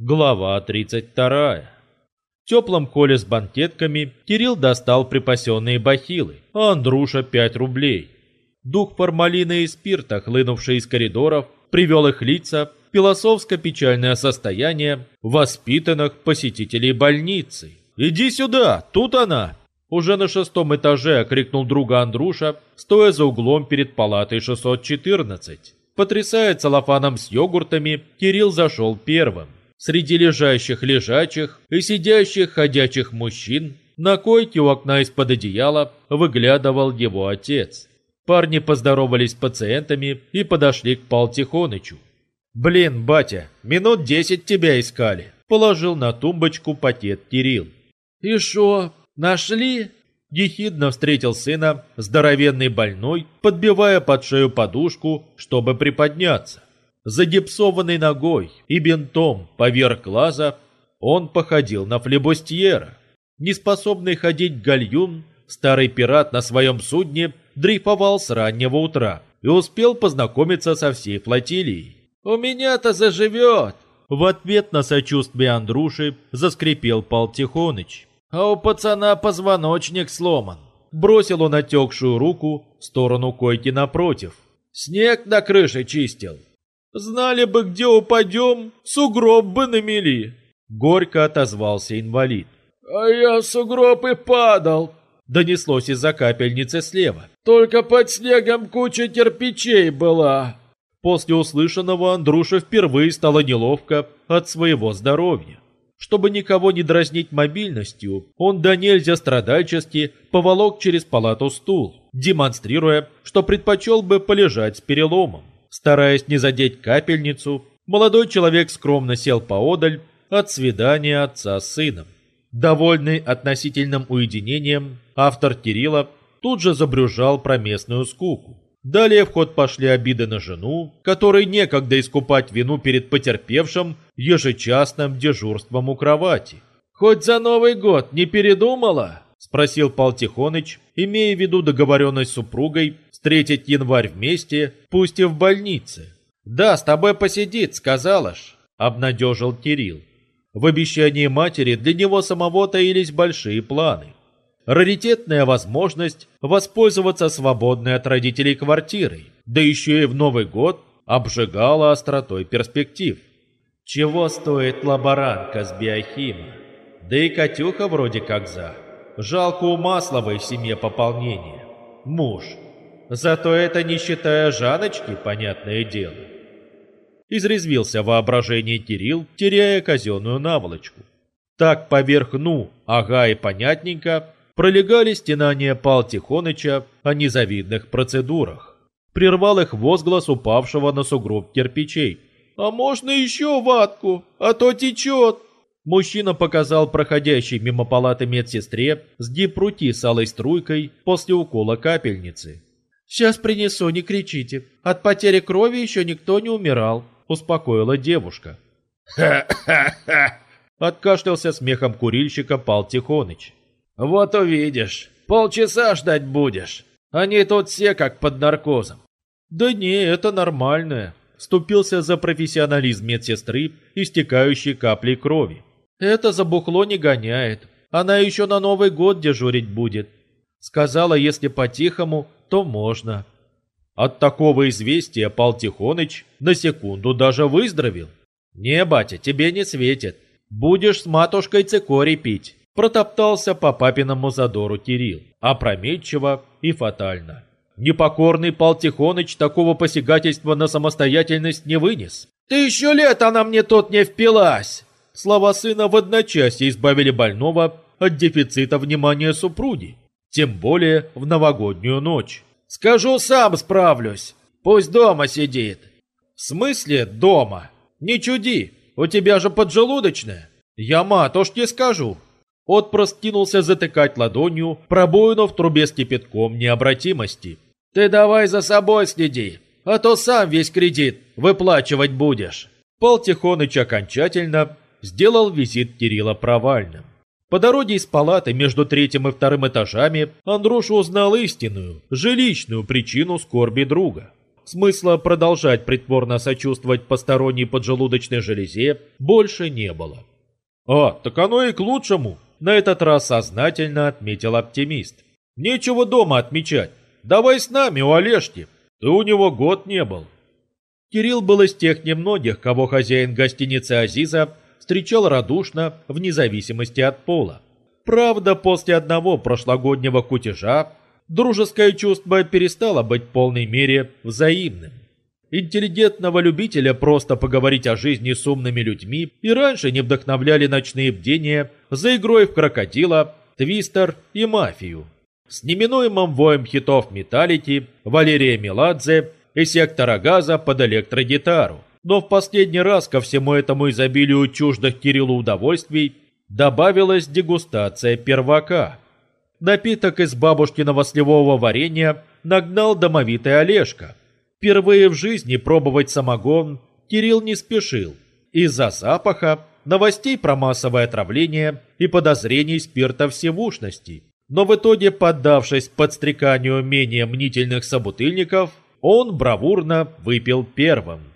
Глава 32. В теплом холле с банкетками Кирилл достал припасенные бахилы, а Андруша 5 рублей. Дух формалина и спирта, хлынувший из коридоров, привел их лица в философско-печальное состояние воспитанных посетителей больницы. «Иди сюда, тут она!» Уже на шестом этаже окрикнул друга Андруша, стоя за углом перед палатой 614. Потрясая целлофаном с йогуртами, Кирилл зашел первым. Среди лежащих лежачих и сидящих ходячих мужчин на койке у окна из-под одеяла выглядывал его отец. Парни поздоровались с пациентами и подошли к Пал Тихонычу. «Блин, батя, минут десять тебя искали», — положил на тумбочку пакет Кирилл. «И шо, нашли?» Ехидно встретил сына здоровенный больной, подбивая под шею подушку, чтобы приподняться. Загипсованный ногой и бинтом поверх глаза, он походил на флебустьера. Неспособный ходить гальюн, старый пират на своем судне дрейфовал с раннего утра и успел познакомиться со всей флотилией. «У меня-то заживет!» В ответ на сочувствие Андруши заскрипел Пал Тихоныч. «А у пацана позвоночник сломан!» Бросил он отекшую руку в сторону койки напротив. «Снег на крыше чистил!» Знали бы, где упадем, сугроб бы намели. Горько отозвался инвалид. А я сугроб и падал. Донеслось из-за капельницы слева. Только под снегом куча кирпичей была. После услышанного Андруша впервые стало неловко от своего здоровья. Чтобы никого не дразнить мобильностью, он до нельзя страдальчески поволок через палату стул, демонстрируя, что предпочел бы полежать с переломом. Стараясь не задеть капельницу, молодой человек скромно сел поодаль от свидания отца с сыном. Довольный относительным уединением, автор Кирилла тут же забрюжал про местную скуку. Далее в ход пошли обиды на жену, которой некогда искупать вину перед потерпевшим ежечасным дежурством у кровати. «Хоть за Новый год не передумала?» – спросил Пал Тихоныч, имея в виду договоренность с супругой встретить январь вместе, пусть и в больнице. «Да, с тобой посидит, сказала ж», — обнадежил Кирилл. В обещании матери для него самого таились большие планы. Раритетная возможность воспользоваться свободной от родителей квартирой, да еще и в Новый год обжигала остротой перспектив. Чего стоит лаборантка с биохима? Да и Катюха вроде как за. Жалко у Масловой в семье пополнение. Муж, Зато это не считая Жаночки, понятное дело. Изрезвился воображение Кирилл, теряя казенную наволочку. Так поверх «ну», «ага» и «понятненько» пролегали стенания Пал Тихоныча о незавидных процедурах. Прервал их возглас упавшего на сугроб кирпичей. «А можно еще ватку, а то течет!» Мужчина показал проходящей мимо палаты медсестре сгиб руки с алой струйкой после укола капельницы. «Сейчас принесу, не кричите. От потери крови еще никто не умирал», — успокоила девушка. «Ха-ха-ха!» — откашлялся смехом курильщика Пал Тихоныч. «Вот увидишь. Полчаса ждать будешь. Они тут все как под наркозом». «Да не, это нормальное», — вступился за профессионализм медсестры, истекающей каплей крови. «Это забухло не гоняет. Она еще на Новый год дежурить будет. Сказала, если по-тихому, то можно. От такого известия Пал Тихоныч на секунду даже выздоровел. «Не, батя, тебе не светит. Будешь с матушкой цикорий пить», протоптался по папиному задору Кирилл, опрометчиво и фатально. Непокорный Пал Тихоныч такого посягательства на самостоятельность не вынес. «Ты еще лет она мне тут не впилась!» Слова сына в одночасье избавили больного от дефицита внимания супруги тем более в новогоднюю ночь. «Скажу, сам справлюсь. Пусть дома сидит». «В смысле дома? Не чуди, у тебя же поджелудочная. Я матушке скажу». Отпрыск кинулся затыкать ладонью пробоину в трубе с кипятком необратимости. «Ты давай за собой следи, а то сам весь кредит выплачивать будешь». Пал Тихоныч окончательно сделал визит Кирилла провальным. По дороге из палаты между третьим и вторым этажами Андроша узнал истинную, жилищную причину скорби друга. смысла продолжать притворно сочувствовать посторонней поджелудочной железе больше не было. «А, так оно и к лучшему», — на этот раз сознательно отметил оптимист. «Нечего дома отмечать. Давай с нами у Олежки. Ты у него год не был». Кирилл был из тех немногих, кого хозяин гостиницы Азиза встречал радушно, вне зависимости от пола. Правда, после одного прошлогоднего кутежа дружеское чувство перестало быть в полной мере взаимным. Интеллигентного любителя просто поговорить о жизни с умными людьми и раньше не вдохновляли ночные бдения за игрой в крокодила, твистер и мафию. С неминуемым воем хитов Металлити, Валерия Меладзе и сектора газа под электрогитару. Но в последний раз ко всему этому изобилию чуждых Кириллу удовольствий добавилась дегустация первака. Напиток из бабушкиного сливового варенья нагнал домовитый Олежка. Впервые в жизни пробовать самогон Кирилл не спешил. Из-за запаха, новостей про массовое отравление и подозрений спирта всевушности. Но в итоге, поддавшись подстреканию менее мнительных собутыльников, он бравурно выпил первым.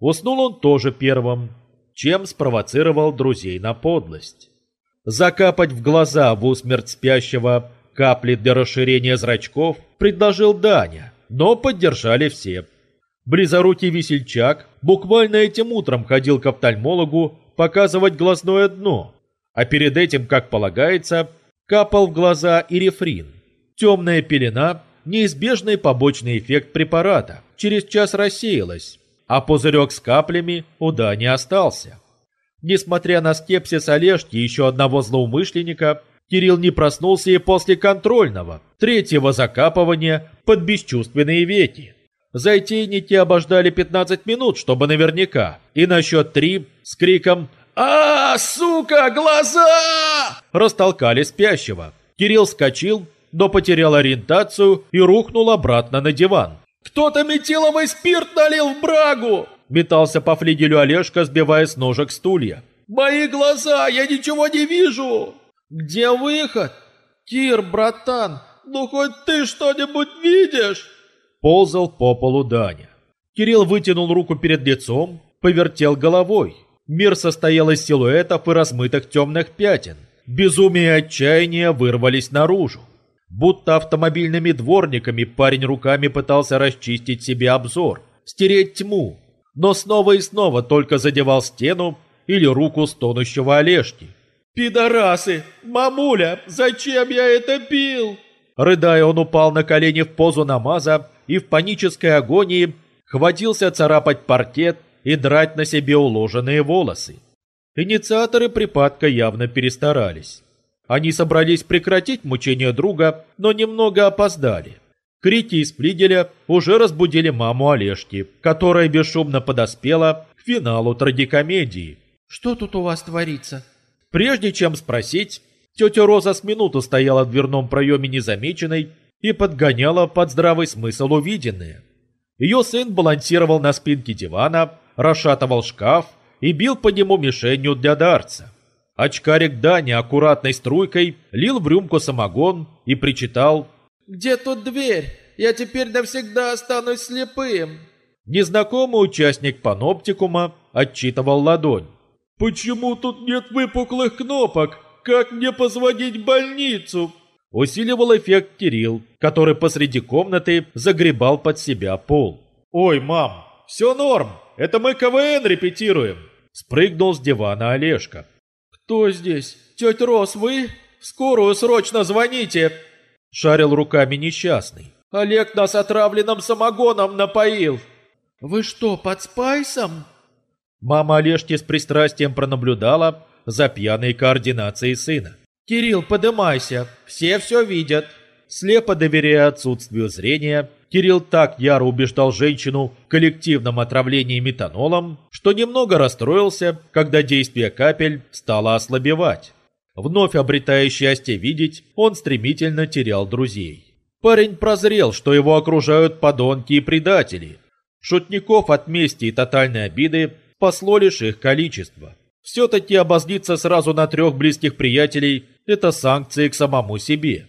Уснул он тоже первым, чем спровоцировал друзей на подлость. Закапать в глаза в усмерть спящего капли для расширения зрачков предложил Даня, но поддержали все. Близорукий весельчак буквально этим утром ходил к офтальмологу показывать глазное дно, а перед этим, как полагается, капал в глаза и рефрин. Темная пелена неизбежный побочный эффект препарата. Через час рассеялась, а пузырек с каплями у Дани остался. Несмотря на скепсис Олежки еще одного злоумышленника, Кирилл не проснулся и после контрольного, третьего закапывания под бесчувственные веки. Затейники обождали 15 минут, чтобы наверняка, и на счет три с криком «А, сука, глаза!» растолкали спящего. Кирилл вскочил, но потерял ориентацию и рухнул обратно на диван. «Кто-то метиловый спирт налил в брагу!» Метался по флигелю Олежка, сбивая с ножек стулья. «Мои глаза! Я ничего не вижу!» «Где выход?» «Кир, братан, ну хоть ты что-нибудь видишь?» Ползал по полу Даня. Кирилл вытянул руку перед лицом, повертел головой. Мир состоял из силуэтов и размытых темных пятен. Безумие и отчаяние вырвались наружу. Будто автомобильными дворниками парень руками пытался расчистить себе обзор, стереть тьму, но снова и снова только задевал стену или руку стонущего Олежки. «Пидорасы! Мамуля, зачем я это пил?» Рыдая, он упал на колени в позу намаза и в панической агонии хватился царапать паркет и драть на себе уложенные волосы. Инициаторы припадка явно перестарались. Они собрались прекратить мучение друга, но немного опоздали. Крики из флигеля уже разбудили маму Олежки, которая бесшумно подоспела к финалу трагикомедии. «Что тут у вас творится?» Прежде чем спросить, тетя Роза с минуту стояла в дверном проеме незамеченной и подгоняла под здравый смысл увиденное. Ее сын балансировал на спинке дивана, расшатывал шкаф и бил по нему мишенью для дарца. Очкарик Даня аккуратной струйкой лил в рюмку самогон и причитал «Где тут дверь? Я теперь навсегда останусь слепым!» Незнакомый участник паноптикума отчитывал ладонь. «Почему тут нет выпуклых кнопок? Как мне позвонить в больницу?» Усиливал эффект Кирилл, который посреди комнаты загребал под себя пол. «Ой, мам, все норм, это мы КВН репетируем!» Спрыгнул с дивана Олежка. «Кто здесь? Тетя Рос, вы? Скорую срочно звоните!» Шарил руками несчастный. «Олег нас отравленным самогоном напоил!» «Вы что, под спайсом?» Мама Олежки с пристрастием пронаблюдала за пьяной координацией сына. «Кирилл, подымайся, все все видят!» Слепо доверяя отсутствию зрения, Кирилл так яро убеждал женщину в коллективном отравлении метанолом, что немного расстроился, когда действие капель стало ослабевать. Вновь обретая счастье видеть, он стремительно терял друзей. Парень прозрел, что его окружают подонки и предатели. Шутников от мести и тотальной обиды спасло лишь их количество. Все-таки обозлиться сразу на трех близких приятелей – это санкции к самому себе.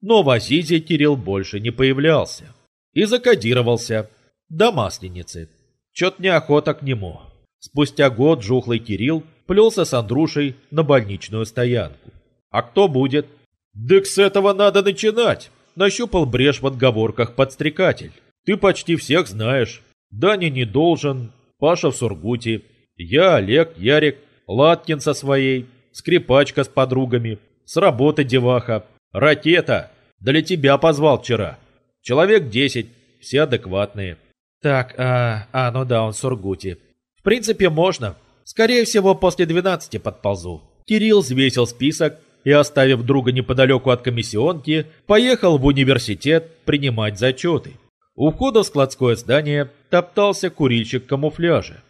Но в Азизе Кирилл больше не появлялся. И закодировался до Масленицы. Чет неохота к нему. Спустя год жухлый Кирилл плелся с Андрушей на больничную стоянку. А кто будет? Дык с этого надо начинать. Нащупал брешь в отговорках подстрекатель. Ты почти всех знаешь. Даня не должен, Паша в Сургуте, я, Олег, Ярик, Латкин со своей, скрипачка с подругами, с работы деваха, ракета. Для тебя позвал вчера. Человек десять, все адекватные. Так, а, а, ну да, он в Сургуте. В принципе, можно. Скорее всего, после двенадцати подползу. Кирилл взвесил список и, оставив друга неподалеку от комиссионки, поехал в университет принимать зачеты. У входа в складское здание топтался курильщик камуфляжа.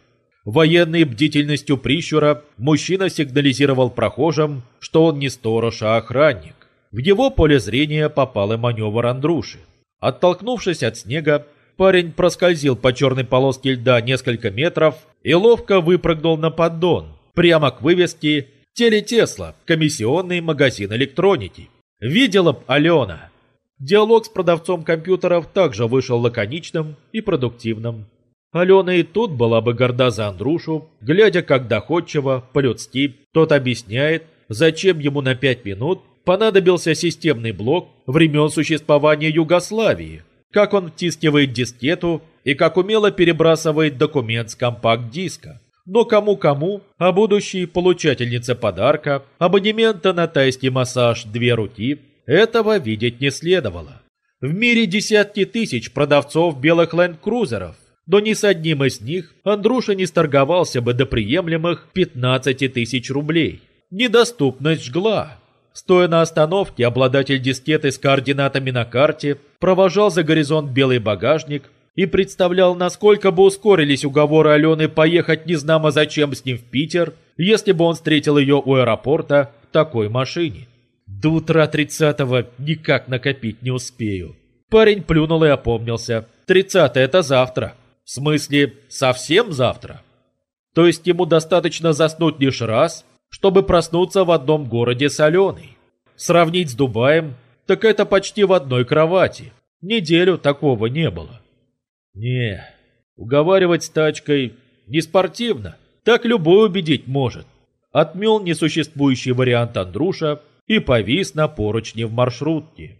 Военной бдительностью прищура мужчина сигнализировал прохожим, что он не сторож, а охранник. В его поле зрения попал и маневр Андруши. Оттолкнувшись от снега, парень проскользил по черной полоске льда несколько метров и ловко выпрыгнул на поддон, прямо к вывеске «Телетесла. Комиссионный магазин электроники». Видела б Алена. Диалог с продавцом компьютеров также вышел лаконичным и продуктивным. Алена и тут была бы горда за Андрюшу, глядя как доходчиво, по-людски, тот объясняет, зачем ему на пять минут понадобился системный блок времен существования Югославии, как он втискивает дискету и как умело перебрасывает документ с компакт-диска. Но кому-кому, а будущей получательнице подарка, абонемента на тайский массаж «Две руки» этого видеть не следовало. В мире десятки тысяч продавцов белых ленд-крузеров, но ни с одним из них Андруша не сторговался бы до приемлемых 15 тысяч рублей. Недоступность жгла. Стоя на остановке, обладатель дискеты с координатами на карте провожал за горизонт белый багажник и представлял, насколько бы ускорились уговоры Алены поехать незнамо зачем с ним в Питер, если бы он встретил ее у аэропорта в такой машине. До утра тридцатого никак накопить не успею. Парень плюнул и опомнился. Тридцатое это завтра. В смысле, совсем завтра? То есть ему достаточно заснуть лишь раз, чтобы проснуться в одном городе с Аленой. Сравнить с Дубаем, так это почти в одной кровати. Неделю такого не было. Не, уговаривать с тачкой не спортивно. Так любой убедить может. Отмел несуществующий вариант Андруша и повис на поручне в маршрутке.